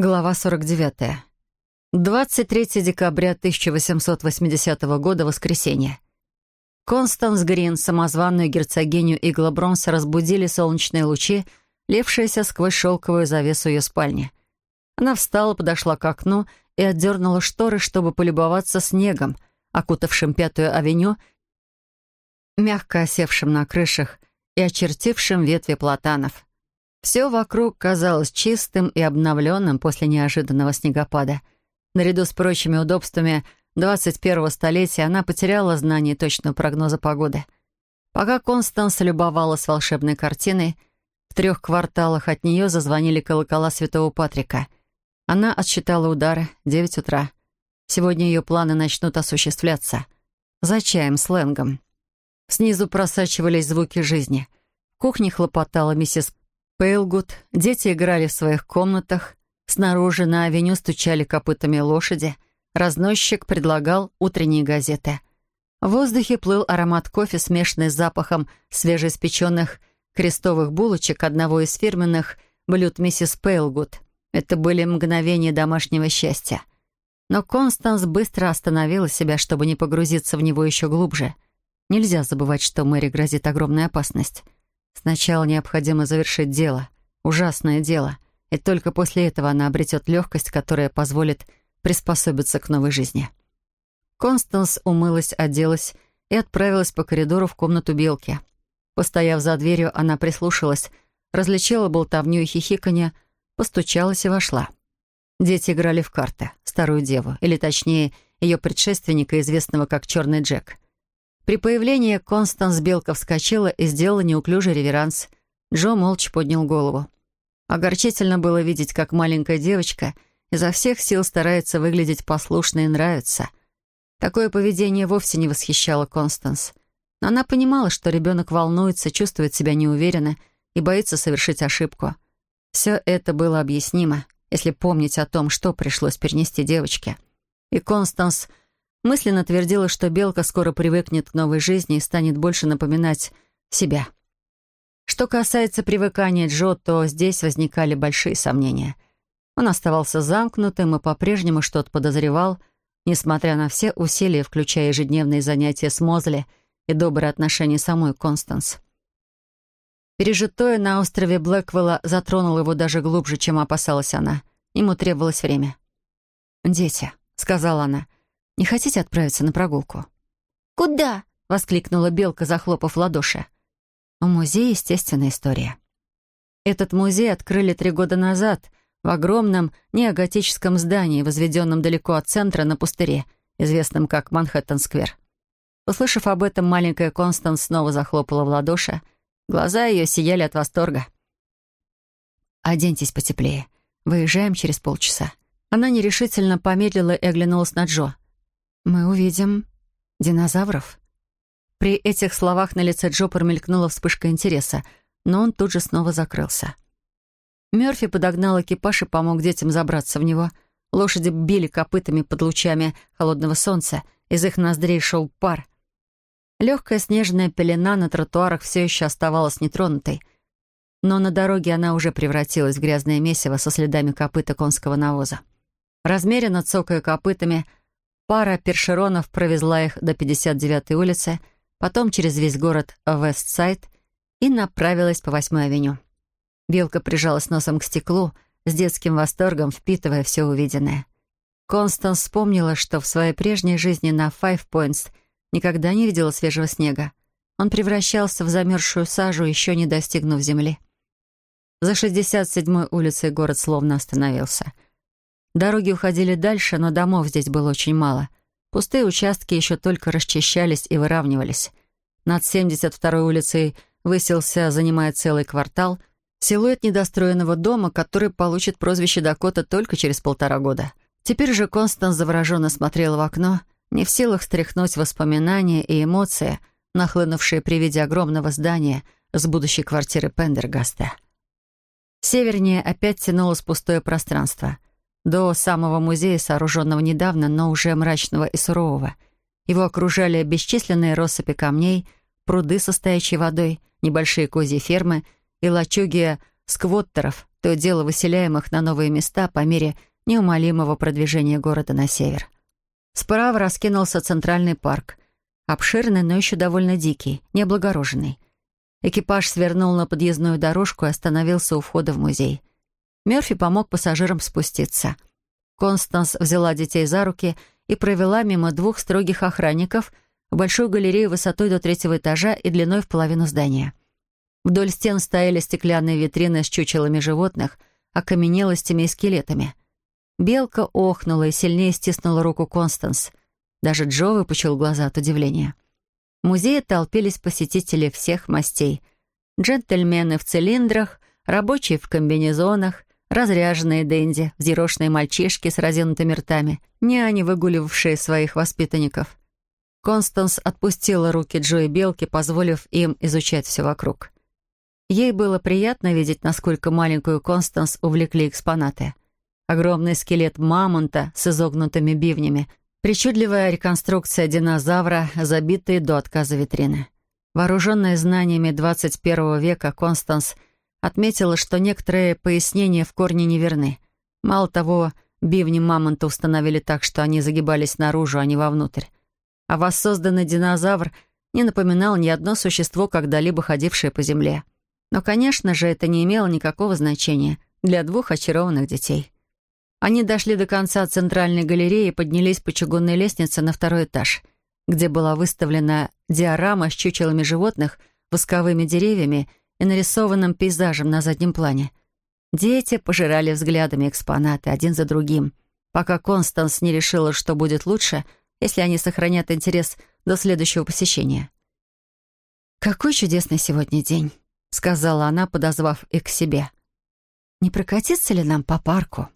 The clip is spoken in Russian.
Глава 49. 23 декабря 1880 года, воскресенье. Констанс Грин, самозванную герцогиню Игла Бронса, разбудили солнечные лучи, лившиеся сквозь шелковую завесу ее спальни. Она встала, подошла к окну и отдернула шторы, чтобы полюбоваться снегом, окутавшим Пятую авеню, мягко осевшим на крышах и очертившим ветви платанов. Все вокруг казалось чистым и обновленным после неожиданного снегопада. Наряду с прочими удобствами 21-го столетия она потеряла знание точного прогноза погоды. Пока Констанс любовалась волшебной картиной, в трех кварталах от нее зазвонили колокола Святого Патрика. Она отсчитала удары, 9 утра. Сегодня ее планы начнут осуществляться. За чаем, сленгом. Снизу просачивались звуки жизни. В кухне хлопотала миссис Пейлгуд, дети играли в своих комнатах, снаружи на авеню стучали копытами лошади, разносчик предлагал утренние газеты. В воздухе плыл аромат кофе, смешанный с запахом свежеиспеченных крестовых булочек одного из фирменных блюд миссис Пейлгуд. Это были мгновения домашнего счастья. Но Констанс быстро остановила себя, чтобы не погрузиться в него еще глубже. Нельзя забывать, что Мэри грозит огромная опасность. Сначала необходимо завершить дело, ужасное дело, и только после этого она обретет легкость, которая позволит приспособиться к новой жизни. Констанс умылась, оделась и отправилась по коридору в комнату Белки. Постояв за дверью, она прислушалась, различила болтовню и хихиканье, постучалась и вошла. Дети играли в карты, старую деву, или точнее, ее предшественника, известного как Черный Джек — при появлении Констанс Белка вскочила и сделала неуклюжий реверанс. Джо молча поднял голову. Огорчительно было видеть, как маленькая девочка изо всех сил старается выглядеть послушной и нравится. Такое поведение вовсе не восхищало Констанс. Но она понимала, что ребенок волнуется, чувствует себя неуверенно и боится совершить ошибку. Все это было объяснимо, если помнить о том, что пришлось перенести девочке. И Констанс Мысленно твердила, что белка скоро привыкнет к новой жизни и станет больше напоминать себя. Что касается привыкания Джо, то здесь возникали большие сомнения. Он оставался замкнутым и по-прежнему что-то подозревал, несмотря на все усилия, включая ежедневные занятия с Мозли и добрые отношения самой Констанс. Пережитое на острове Блэквелла затронуло его даже глубже, чем опасалась она. Ему требовалось время. «Дети», — сказала она, — не хотите отправиться на прогулку?» «Куда?» — воскликнула Белка, захлопав ладоши. «В музей естественная история». Этот музей открыли три года назад в огромном неоготическом здании, возведенном далеко от центра на пустыре, известном как Манхэттен-сквер. Услышав об этом, маленькая Констанс снова захлопала в ладоши. Глаза ее сияли от восторга. «Оденьтесь потеплее. Выезжаем через полчаса». Она нерешительно помедлила и оглянулась на Джо. «Мы увидим динозавров?» При этих словах на лице Джо промелькнула вспышка интереса, но он тут же снова закрылся. Мёрфи подогнал экипаж и помог детям забраться в него. Лошади били копытами под лучами холодного солнца, из их ноздрей шел пар. Легкая снежная пелена на тротуарах все еще оставалась нетронутой, но на дороге она уже превратилась в грязное месиво со следами копыта конского навоза. Размеренно цокая копытами — Пара першеронов провезла их до 59-й улицы, потом через весь город в Вестсайд и направилась по 8-й авеню. Белка прижалась носом к стеклу, с детским восторгом впитывая все увиденное. Констанс вспомнила, что в своей прежней жизни на Five Points никогда не видела свежего снега. Он превращался в замерзшую сажу, еще не достигнув земли. За 67-й улицей город словно остановился — Дороги уходили дальше, но домов здесь было очень мало. Пустые участки еще только расчищались и выравнивались. Над 72-й улицей высился, занимая целый квартал, силуэт недостроенного дома, который получит прозвище Дакота только через полтора года. Теперь же Констанс завороженно смотрела в окно, не в силах стряхнуть воспоминания и эмоции, нахлынувшие при виде огромного здания с будущей квартиры Пендергаста. Севернее опять тянулось пустое пространство — до самого музея, сооруженного недавно, но уже мрачного и сурового. Его окружали бесчисленные россыпи камней, пруды со стоячей водой, небольшие козьи фермы и лачуги сквоттеров, то дело выселяемых на новые места по мере неумолимого продвижения города на север. Справа раскинулся центральный парк, обширный, но еще довольно дикий, необлагороженный. Экипаж свернул на подъездную дорожку и остановился у входа в музей. Мерфи помог пассажирам спуститься. Констанс взяла детей за руки и провела мимо двух строгих охранников в большую галерею высотой до третьего этажа и длиной в половину здания. Вдоль стен стояли стеклянные витрины с чучелами животных, окаменелостями и скелетами. Белка охнула и сильнее стиснула руку Констанс. Даже Джо выпучил глаза от удивления. В музее толпились посетители всех мастей. Джентльмены в цилиндрах, рабочие в комбинезонах, разряженные денди, взъерошенные мальчишки с разинутыми ртами, няни, выгуливавшие своих воспитанников. Констанс отпустила руки Джо и Белки, позволив им изучать все вокруг. Ей было приятно видеть, насколько маленькую Констанс увлекли экспонаты. Огромный скелет мамонта с изогнутыми бивнями, причудливая реконструкция динозавра, забитые до отказа витрины. Вооруженная знаниями 21 века, Констанс отметила, что некоторые пояснения в корне неверны. Мало того, бивни мамонта установили так, что они загибались наружу, а не вовнутрь. А воссозданный динозавр не напоминал ни одно существо, когда-либо ходившее по земле. Но, конечно же, это не имело никакого значения для двух очарованных детей. Они дошли до конца центральной галереи и поднялись по чугунной лестнице на второй этаж, где была выставлена диорама с чучелами животных, восковыми деревьями и нарисованным пейзажем на заднем плане. Дети пожирали взглядами экспонаты один за другим, пока Констанс не решила, что будет лучше, если они сохранят интерес до следующего посещения. «Какой чудесный сегодня день!» — сказала она, подозвав их к себе. «Не прокатиться ли нам по парку?»